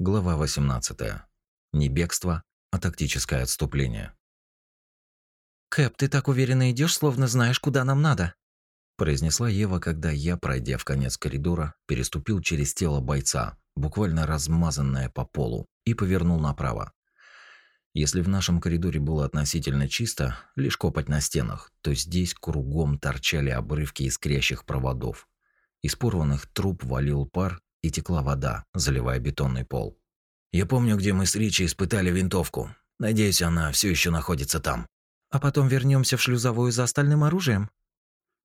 Глава 18. Не бегство, а тактическое отступление. «Кэп, ты так уверенно идешь, словно знаешь, куда нам надо», произнесла Ева, когда я, пройдя в конец коридора, переступил через тело бойца, буквально размазанное по полу, и повернул направо. Если в нашем коридоре было относительно чисто, лишь копоть на стенах, то здесь кругом торчали обрывки искрящих проводов. Из порванных труб валил пар и текла вода, заливая бетонный пол. Я помню, где мы с Ричи испытали винтовку. Надеюсь, она все еще находится там. А потом вернемся в шлюзовую за остальным оружием?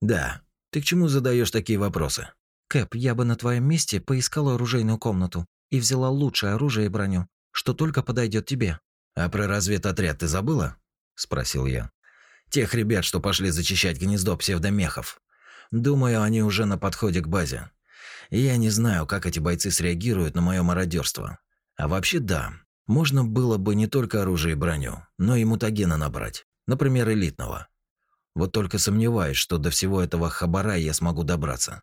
Да. Ты к чему задаешь такие вопросы? Кэп, я бы на твоем месте поискала оружейную комнату и взяла лучшее оружие и броню, что только подойдет тебе. А про разведотряд ты забыла? спросил я. Тех ребят, что пошли зачищать гнездо псевдомехов. Думаю, они уже на подходе к базе. Я не знаю, как эти бойцы среагируют на мое мародерство. А вообще да, можно было бы не только оружие и броню, но и мутагена набрать. Например, элитного. Вот только сомневаюсь, что до всего этого хабара я смогу добраться.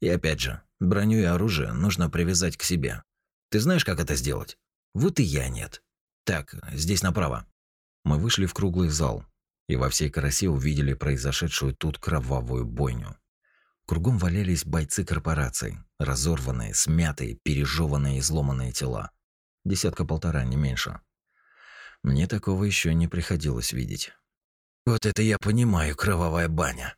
И опять же, броню и оружие нужно привязать к себе. Ты знаешь, как это сделать? Вот и я нет. Так, здесь направо. Мы вышли в круглый зал и во всей красе увидели произошедшую тут кровавую бойню. Кругом валялись бойцы корпораций, разорванные, смятые, пережеванные, изломанные тела. Десятка-полтора, не меньше. Мне такого еще не приходилось видеть. Вот это я понимаю, кровавая баня.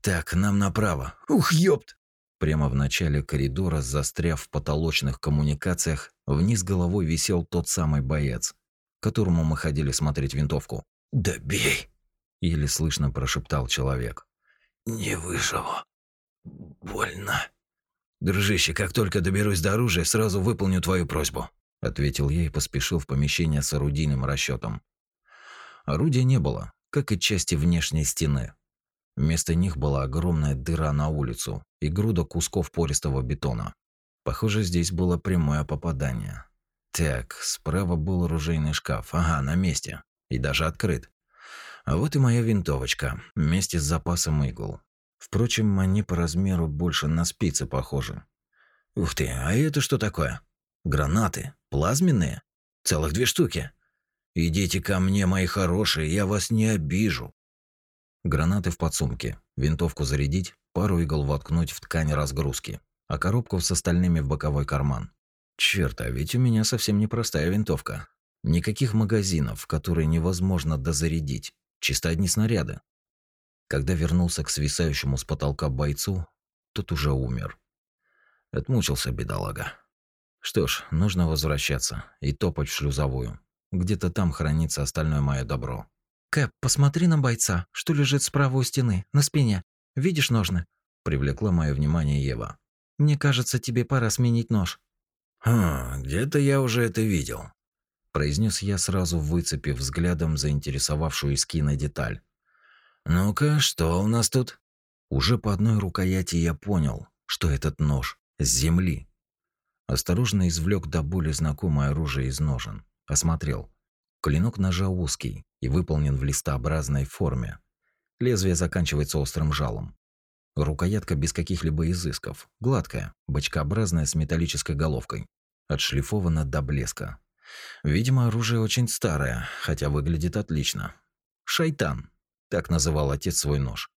Так, нам направо. Ух, ёпт! Прямо в начале коридора, застряв в потолочных коммуникациях, вниз головой висел тот самый боец, которому мы ходили смотреть винтовку. «Да бей!» – еле слышно прошептал человек. «Не выживу. Больно. Дружище, как только доберусь до оружия, сразу выполню твою просьбу, ответил я и поспешил в помещение с орудийным расчетом. Орудия не было, как и части внешней стены. Вместо них была огромная дыра на улицу и груда кусков пористого бетона. Похоже, здесь было прямое попадание. Так, справа был оружейный шкаф. Ага, на месте. И даже открыт. А вот и моя винтовочка, вместе с запасом игл. Впрочем, они по размеру больше на спицы похожи. Ух ты, а это что такое? Гранаты? Плазменные? Целых две штуки. Идите ко мне, мои хорошие, я вас не обижу. Гранаты в подсумке, винтовку зарядить, пару игл воткнуть в ткань разгрузки, а коробку с остальными в боковой карман. Черт, а ведь у меня совсем непростая винтовка. Никаких магазинов, которые невозможно дозарядить. Чисто одни снаряды. Когда вернулся к свисающему с потолка бойцу, тот уже умер. Отмучился бедолага. Что ж, нужно возвращаться и топать в шлюзовую. Где-то там хранится остальное мое добро. «Кэп, посмотри на бойца, что лежит справа у стены, на спине. Видишь ножны?» Привлекла мое внимание Ева. «Мне кажется, тебе пора сменить нож». «Хм, где-то я уже это видел», произнес я сразу, выцепив взглядом заинтересовавшую Искина деталь. «Ну-ка, что у нас тут?» Уже по одной рукояти я понял, что этот нож с земли. Осторожно извлек до боли знакомое оружие из ножен. Осмотрел. Клинок ножа узкий и выполнен в листообразной форме. Лезвие заканчивается острым жалом. Рукоятка без каких-либо изысков, гладкая, бочкообразная с металлической головкой, отшлифована до блеска. Видимо, оружие очень старое, хотя выглядит отлично. Шайтан, так называл отец свой нож.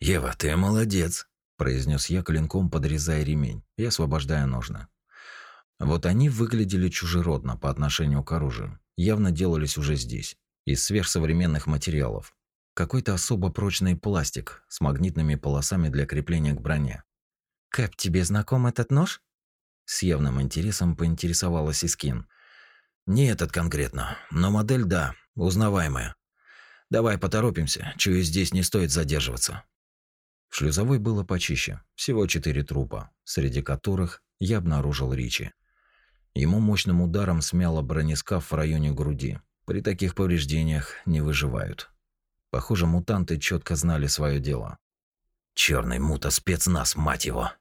«Ева, ты молодец», – произнес я клинком, подрезая ремень и освобождая ножны. Вот они выглядели чужеродно по отношению к оружию. Явно делались уже здесь, из сверхсовременных материалов. Какой-то особо прочный пластик с магнитными полосами для крепления к броне. «Кэп, тебе знаком этот нож?» С явным интересом поинтересовалась Искин. «Не этот конкретно, но модель, да, узнаваемая. Давай поторопимся, чую, здесь не стоит задерживаться. В шлюзовой было почище, всего четыре трупа, среди которых я обнаружил Ричи. Ему мощным ударом смяло бронескаф в районе груди. При таких повреждениях не выживают. Похоже, мутанты четко знали свое дело. Черный мута спецназ, мать его!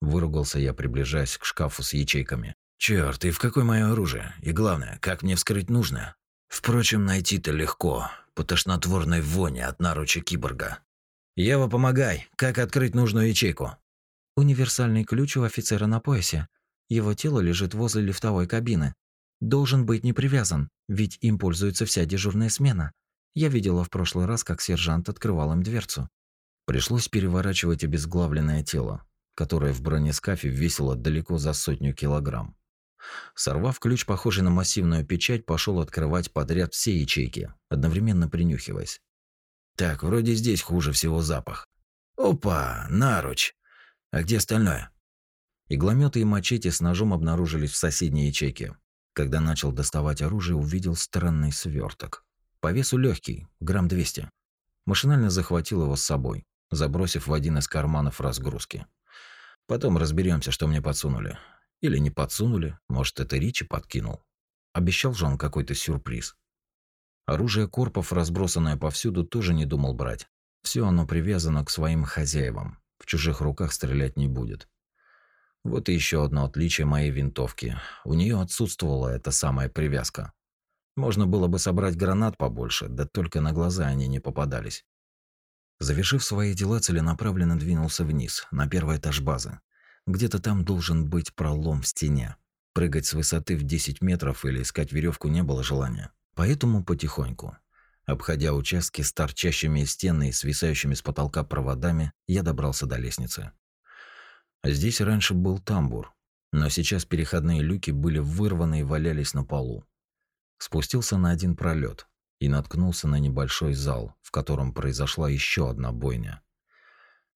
Выругался я, приближаясь к шкафу с ячейками. Черт, и в какое мое оружие? И главное, как мне вскрыть нужно? Впрочем, найти-то легко по тошнотворной воне от наруча киборга. «Ева, помогай! Как открыть нужную ячейку?» «Универсальный ключ у офицера на поясе. Его тело лежит возле лифтовой кабины. Должен быть не привязан, ведь им пользуется вся дежурная смена. Я видела в прошлый раз, как сержант открывал им дверцу. Пришлось переворачивать обезглавленное тело, которое в бронескафе весило далеко за сотню килограмм. Сорвав ключ, похожий на массивную печать, пошел открывать подряд все ячейки, одновременно принюхиваясь. Так, вроде здесь хуже всего запах. Опа, наруч. А где остальное? Иглометы и мачете с ножом обнаружились в соседней ячейке. Когда начал доставать оружие, увидел странный сверток. По весу легкий, грамм 200. Машинально захватил его с собой, забросив в один из карманов разгрузки. Потом разберемся, что мне подсунули. Или не подсунули, может, это Ричи подкинул. Обещал же он какой-то сюрприз. Оружие корпов, разбросанное повсюду, тоже не думал брать. Все оно привязано к своим хозяевам. В чужих руках стрелять не будет. Вот и еще одно отличие моей винтовки. У нее отсутствовала эта самая привязка. Можно было бы собрать гранат побольше, да только на глаза они не попадались. Завершив свои дела, целенаправленно двинулся вниз, на первый этаж базы. Где-то там должен быть пролом в стене. Прыгать с высоты в 10 метров или искать веревку не было желания. Поэтому потихоньку, обходя участки с торчащими из стены и свисающими с потолка проводами, я добрался до лестницы. Здесь раньше был тамбур, но сейчас переходные люки были вырваны и валялись на полу. Спустился на один пролет и наткнулся на небольшой зал, в котором произошла еще одна бойня.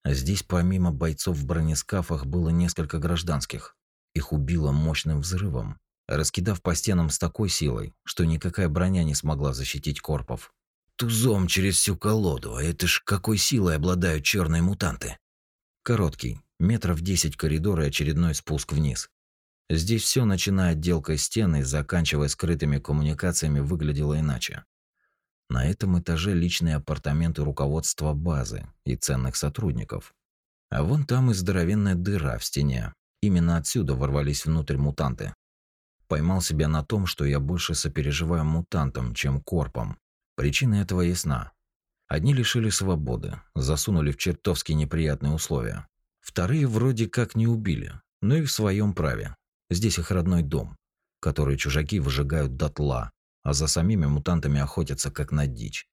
Здесь помимо бойцов в бронескафах было несколько гражданских. Их убило мощным взрывом, раскидав по стенам с такой силой, что никакая броня не смогла защитить корпов. Тузом через всю колоду, а это ж какой силой обладают черные мутанты. Короткий, метров десять коридор и очередной спуск вниз. Здесь все, начиная отделкой стены и заканчивая скрытыми коммуникациями, выглядело иначе. На этом этаже личные апартаменты руководства базы и ценных сотрудников. А вон там и здоровенная дыра в стене. Именно отсюда ворвались внутрь мутанты. Поймал себя на том, что я больше сопереживаю мутантам, чем корпам. Причина этого ясна. Одни лишили свободы, засунули в чертовски неприятные условия. Вторые вроде как не убили, но и в своем праве. Здесь их родной дом, который чужаки выжигают дотла, а за самими мутантами охотятся как на дичь.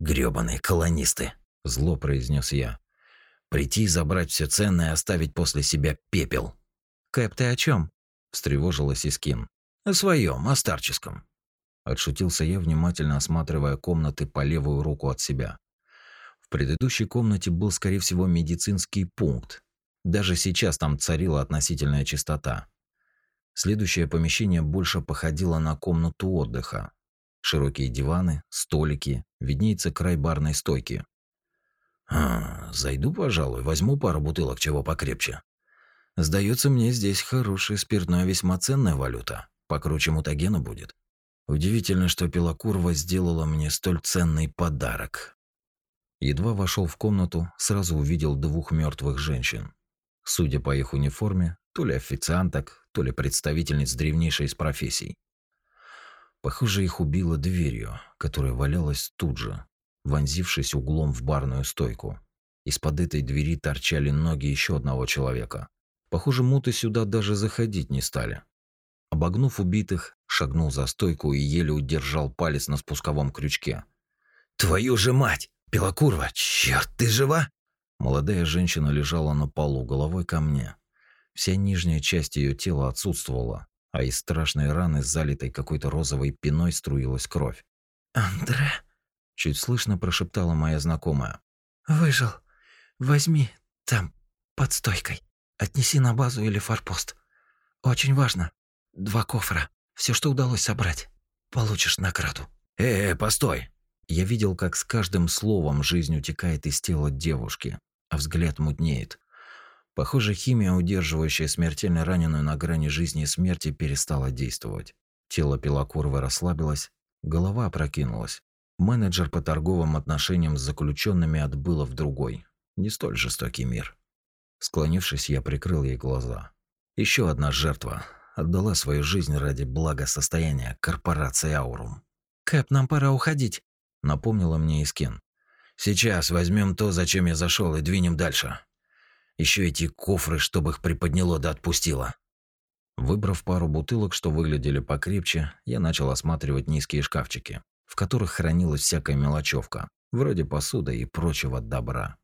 Грёбаные колонисты, зло произнес я. Прийти, забрать все ценное и оставить после себя пепел. Кэп, ты о чем? встревожилась Искин. О своем, о старческом. Отшутился я, внимательно осматривая комнаты по левую руку от себя. В предыдущей комнате был, скорее всего, медицинский пункт. Даже сейчас там царила относительная чистота. Следующее помещение больше походило на комнату отдыха. Широкие диваны, столики, виднеется край барной стойки. А, зайду, пожалуй, возьму пару бутылок чего покрепче. Сдается мне здесь хорошее спиртное весьма ценная валюта, покруче мутагена будет. Удивительно, что Пелокурва сделала мне столь ценный подарок. Едва вошел в комнату, сразу увидел двух мертвых женщин. Судя по их униформе, то ли официанток, то ли представительниц древнейшей из профессий. Похоже, их убило дверью, которая валялась тут же, вонзившись углом в барную стойку. Из-под этой двери торчали ноги еще одного человека. Похоже, муты сюда даже заходить не стали. Обогнув убитых, шагнул за стойку и еле удержал палец на спусковом крючке. «Твою же мать! Белокурва, черт, ты жива?» Молодая женщина лежала на полу головой ко мне. Вся нижняя часть ее тела отсутствовала, а из страшной раны, залитой какой-то розовой пеной, струилась кровь. «Андре?» – чуть слышно прошептала моя знакомая. «Выжил. Возьми там, под стойкой. Отнеси на базу или форпост. Очень важно. Два кофра. Все, что удалось собрать. Получишь награду». «Э, -э постой!» Я видел, как с каждым словом жизнь утекает из тела девушки, а взгляд мутнеет. Похоже, химия, удерживающая смертельно раненую на грани жизни и смерти, перестала действовать. Тело Пелокурвы расслабилось, голова опрокинулась. Менеджер по торговым отношениям с заключенными отбыла в другой, не столь жестокий мир. Склонившись, я прикрыл ей глаза. Еще одна жертва отдала свою жизнь ради благосостояния корпорации Аурум. «Кэп, нам пора уходить», — напомнила мне Искин. «Сейчас возьмем то, зачем я зашел, и двинем дальше. Еще эти кофры, чтобы их приподняло да отпустило. Выбрав пару бутылок, что выглядели покрепче, я начал осматривать низкие шкафчики, в которых хранилась всякая мелочевка, вроде посуды и прочего добра.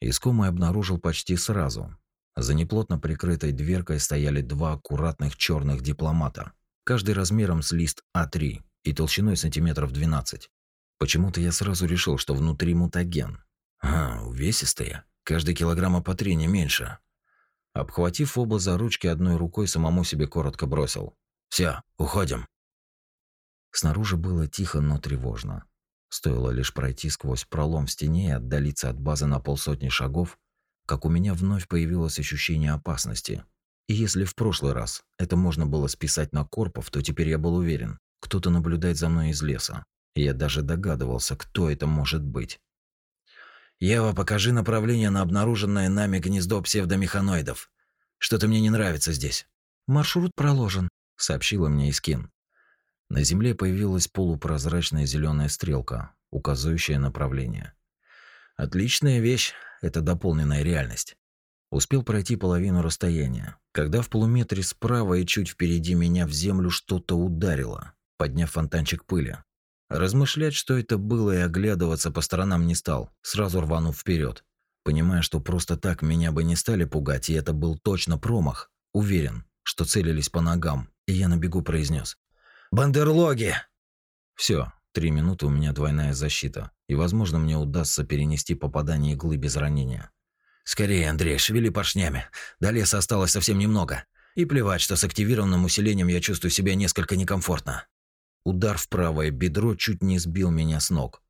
Искомый обнаружил почти сразу. За неплотно прикрытой дверкой стояли два аккуратных черных дипломата, каждый размером с лист А3 и толщиной сантиметров 12. Почему-то я сразу решил, что внутри мутаген. А, увесистые. Каждый килограмма по три, не меньше. Обхватив оба за ручки одной рукой, самому себе коротко бросил. «Все, уходим». Снаружи было тихо, но тревожно. Стоило лишь пройти сквозь пролом в стене и отдалиться от базы на полсотни шагов, как у меня вновь появилось ощущение опасности. И если в прошлый раз это можно было списать на корпов, то теперь я был уверен, кто-то наблюдает за мной из леса. И я даже догадывался, кто это может быть. «Ева, покажи направление на обнаруженное нами гнездо псевдомеханоидов. Что-то мне не нравится здесь». «Маршрут проложен», — сообщила мне Искин. На земле появилась полупрозрачная зеленая стрелка, указывающая направление. Отличная вещь это дополненная реальность. Успел пройти половину расстояния, когда в полуметре справа и чуть впереди меня в землю что-то ударило, подняв фонтанчик пыли. Размышлять, что это было, и оглядываться по сторонам не стал, сразу рванув вперед, понимая, что просто так меня бы не стали пугать, и это был точно промах. Уверен, что целились по ногам, и я на бегу произнес: Бандерлоги!» Все, три минуты у меня двойная защита, и, возможно, мне удастся перенести попадание иглы без ранения. «Скорее, Андрей, шевели поршнями. До леса осталось совсем немного. И плевать, что с активированным усилением я чувствую себя несколько некомфортно». Удар в правое бедро чуть не сбил меня с ног.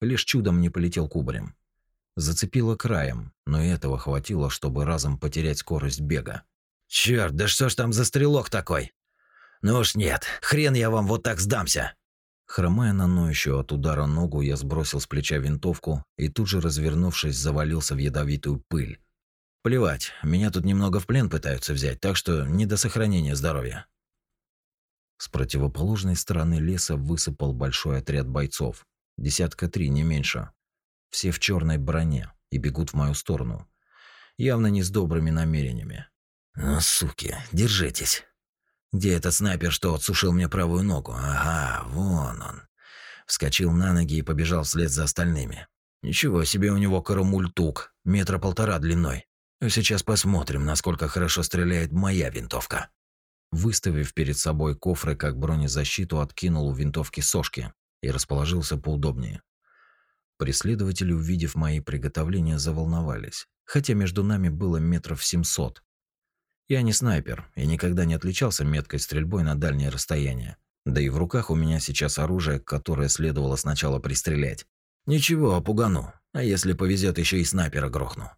Лишь чудом не полетел кубарем. Зацепило краем, но этого хватило, чтобы разом потерять скорость бега. «Чёрт, да что ж там за стрелок такой?» «Ну уж нет, хрен я вам вот так сдамся!» Хромая на ноющую от удара ногу, я сбросил с плеча винтовку и тут же, развернувшись, завалился в ядовитую пыль. Плевать, меня тут немного в плен пытаются взять, так что не до сохранения здоровья. С противоположной стороны леса высыпал большой отряд бойцов. Десятка три, не меньше. Все в черной броне и бегут в мою сторону. Явно не с добрыми намерениями. «Ну, суки, держитесь!» Где этот снайпер, что отсушил мне правую ногу? Ага, вон он. Вскочил на ноги и побежал вслед за остальными. Ничего себе у него карамультук, метра полтора длиной. Сейчас посмотрим, насколько хорошо стреляет моя винтовка. Выставив перед собой кофры как бронезащиту, откинул у винтовки сошки и расположился поудобнее. Преследователи, увидев мои приготовления, заволновались, хотя между нами было метров семьсот. Я не снайпер и никогда не отличался меткой стрельбой на дальнее расстояние. Да и в руках у меня сейчас оружие, которое следовало сначала пристрелять. Ничего, опугану. А если повезет, еще и снайпера грохну.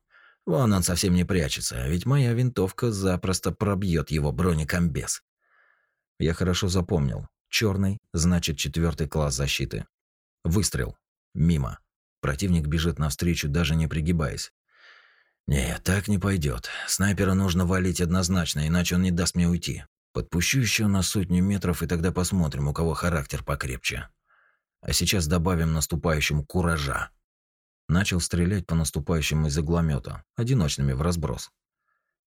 Вон он совсем не прячется, а ведь моя винтовка запросто пробьет его бронекомбез. Я хорошо запомнил. Черный значит четвертый класс защиты. Выстрел. Мимо. Противник бежит навстречу, даже не пригибаясь. «Нет, так не пойдет. Снайпера нужно валить однозначно, иначе он не даст мне уйти. Подпущу еще на сотню метров, и тогда посмотрим, у кого характер покрепче. А сейчас добавим наступающему куража». Начал стрелять по наступающим из игломета, одиночными в разброс.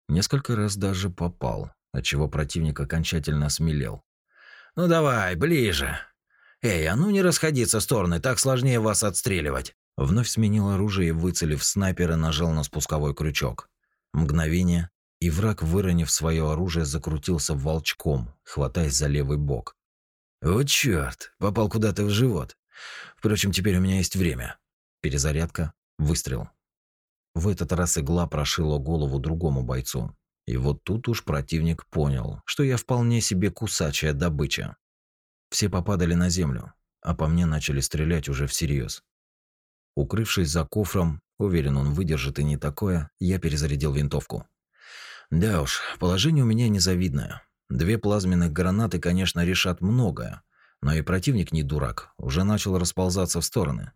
Несколько раз даже попал, отчего противник окончательно смелел. «Ну давай, ближе! Эй, а ну не расходиться в стороны, так сложнее вас отстреливать!» Вновь сменил оружие и, выцелив снайпера, нажал на спусковой крючок. Мгновение, и враг, выронив свое оружие, закрутился волчком, хватаясь за левый бок. «Вот чёрт, попал куда-то в живот. Впрочем, теперь у меня есть время». Перезарядка, выстрел. В этот раз игла прошила голову другому бойцу. И вот тут уж противник понял, что я вполне себе кусачая добыча. Все попадали на землю, а по мне начали стрелять уже всерьез. Укрывшись за кофром, уверен, он выдержит и не такое, я перезарядил винтовку. Да уж, положение у меня незавидное. Две плазменных гранаты, конечно, решат многое, но и противник не дурак, уже начал расползаться в стороны.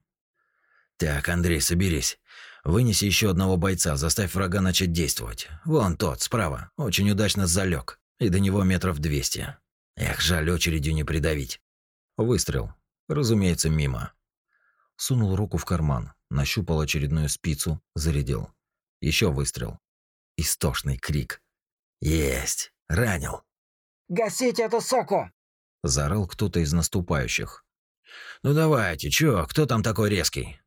Так, Андрей, соберись. Вынеси еще одного бойца, заставь врага начать действовать. Вон тот, справа, очень удачно залег, и до него метров двести. Эх, жаль, очередью не придавить. Выстрел. Разумеется, мимо. Сунул руку в карман, нащупал очередную спицу, зарядил. Еще выстрел. Истошный крик. Есть. Ранил. «Гасите эту соку!» – заорал кто-то из наступающих. «Ну давайте, чё, кто там такой резкий?»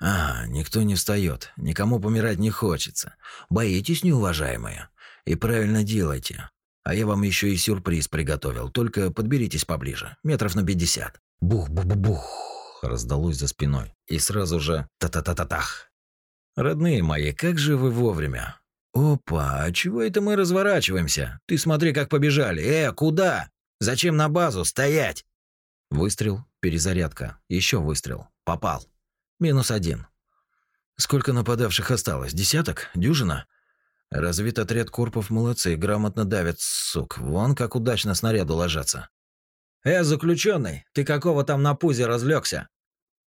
«А, никто не встает, никому помирать не хочется. Боитесь, неуважаемые? И правильно делайте. А я вам еще и сюрприз приготовил, только подберитесь поближе, метров на пятьдесят». Бух-бух-бух раздалось за спиной. И сразу же та-та-та-та-тах. «Родные мои, как же вы вовремя!» «Опа, а чего это мы разворачиваемся? Ты смотри, как побежали. Э, куда? Зачем на базу? Стоять!» Выстрел, перезарядка, еще выстрел. Попал. Минус один. Сколько нападавших осталось? Десяток? Дюжина? Развит отряд корпов молодцы, грамотно давят, сук. Вон как удачно снаряды ложатся. «Э, заключенный, ты какого там на пузе разлегся?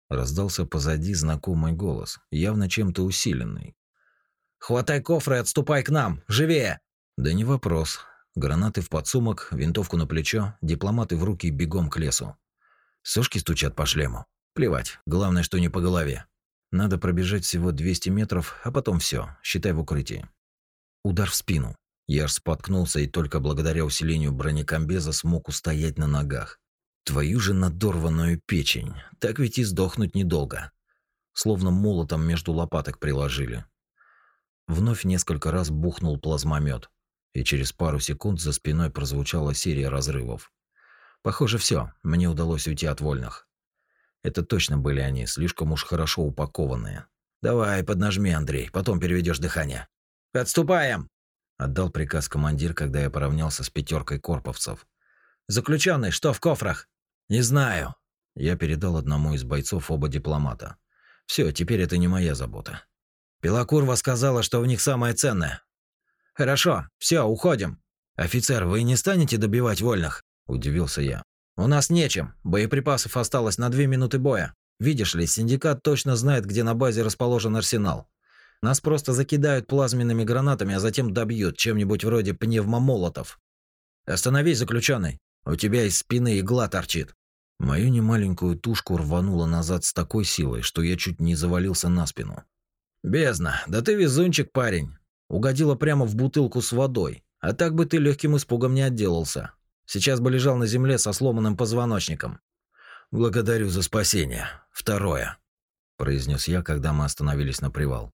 Раздался позади знакомый голос, явно чем-то усиленный. «Хватай кофры и отступай к нам! Живее!» «Да не вопрос. Гранаты в подсумок, винтовку на плечо, дипломаты в руки бегом к лесу. Сушки стучат по шлему. Плевать, главное, что не по голове. Надо пробежать всего 200 метров, а потом все, считай в укрытии. Удар в спину. Я аж споткнулся и только благодаря усилению бронекомбеза смог устоять на ногах. Твою же надорванную печень. Так ведь и сдохнуть недолго. Словно молотом между лопаток приложили. Вновь несколько раз бухнул плазмомет, и через пару секунд за спиной прозвучала серия разрывов. Похоже, все, мне удалось уйти от вольных. Это точно были они, слишком уж хорошо упакованные. «Давай, поднажми, Андрей, потом переведешь дыхание». «Отступаем!» – отдал приказ командир, когда я поравнялся с пятеркой корповцев. «Заключенный, что в кофрах?» «Не знаю». Я передал одному из бойцов оба дипломата. Все, теперь это не моя забота. Белокурва сказала, что в них самое ценное. Хорошо, все, уходим. Офицер, вы не станете добивать вольных? Удивился я. У нас нечем. Боеприпасов осталось на две минуты боя. Видишь ли, синдикат точно знает, где на базе расположен арсенал. Нас просто закидают плазменными гранатами, а затем добьют чем-нибудь вроде пневмомолотов. Остановись, заключенный. У тебя из спины игла торчит. Мою немаленькую тушку рвануло назад с такой силой, что я чуть не завалился на спину. «Бездна, да ты везунчик, парень. Угодила прямо в бутылку с водой. А так бы ты легким испугом не отделался. Сейчас бы лежал на земле со сломанным позвоночником. Благодарю за спасение. Второе, произнес я, когда мы остановились на привал.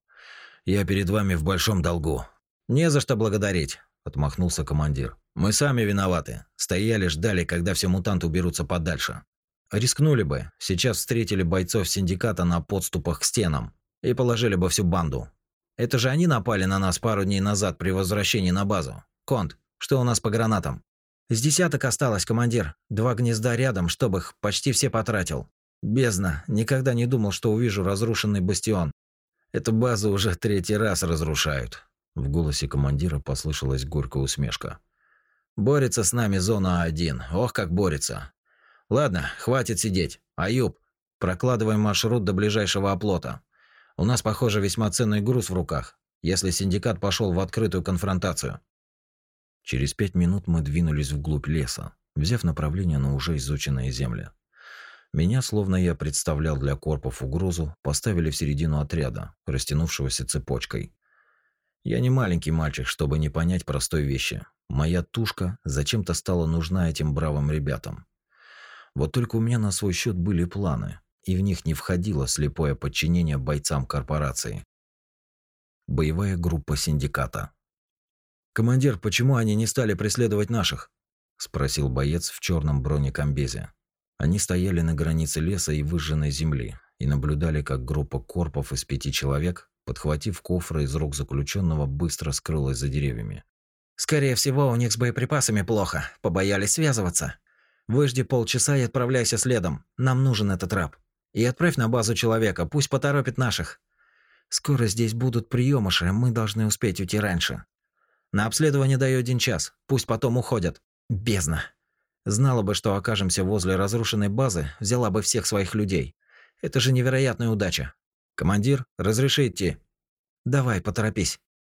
Я перед вами в большом долгу. Не за что благодарить, отмахнулся командир. Мы сами виноваты. Стояли, ждали, когда все мутанты уберутся подальше. Рискнули бы. Сейчас встретили бойцов синдиката на подступах к стенам и положили бы всю банду. Это же они напали на нас пару дней назад при возвращении на базу. Конт, что у нас по гранатам? С десяток осталось, командир. Два гнезда рядом, чтобы их почти все потратил. Бездна. Никогда не думал, что увижу разрушенный бастион. Эту базу уже третий раз разрушают. В голосе командира послышалась горькая усмешка. Борется с нами зона А1. Ох, как борется. Ладно, хватит сидеть. Аюб, прокладываем маршрут до ближайшего оплота. У нас, похоже, весьма ценный груз в руках, если синдикат пошел в открытую конфронтацию. Через пять минут мы двинулись вглубь леса, взяв направление на уже изученные земли. Меня, словно я представлял для корпов угрозу, поставили в середину отряда, растянувшегося цепочкой. Я не маленький мальчик, чтобы не понять простой вещи. Моя тушка зачем-то стала нужна этим бравым ребятам. Вот только у меня на свой счет были планы, и в них не входило слепое подчинение бойцам корпорации. Боевая группа синдиката. «Командир, почему они не стали преследовать наших?» – спросил боец в черном бронекомбезе. Они стояли на границе леса и выжженной земли и наблюдали, как группа корпов из пяти человек, подхватив кофры из рук заключенного, быстро скрылась за деревьями. «Скорее всего, у них с боеприпасами плохо. Побоялись связываться. Выжди полчаса и отправляйся следом. Нам нужен этот раб. И отправь на базу человека, пусть поторопит наших. Скоро здесь будут приемыши, мы должны успеть уйти раньше. На обследование даю один час, пусть потом уходят. Бездна. Знала бы, что окажемся возле разрушенной базы, взяла бы всех своих людей. Это же невероятная удача. Командир, разреши идти. Давай, поторопись.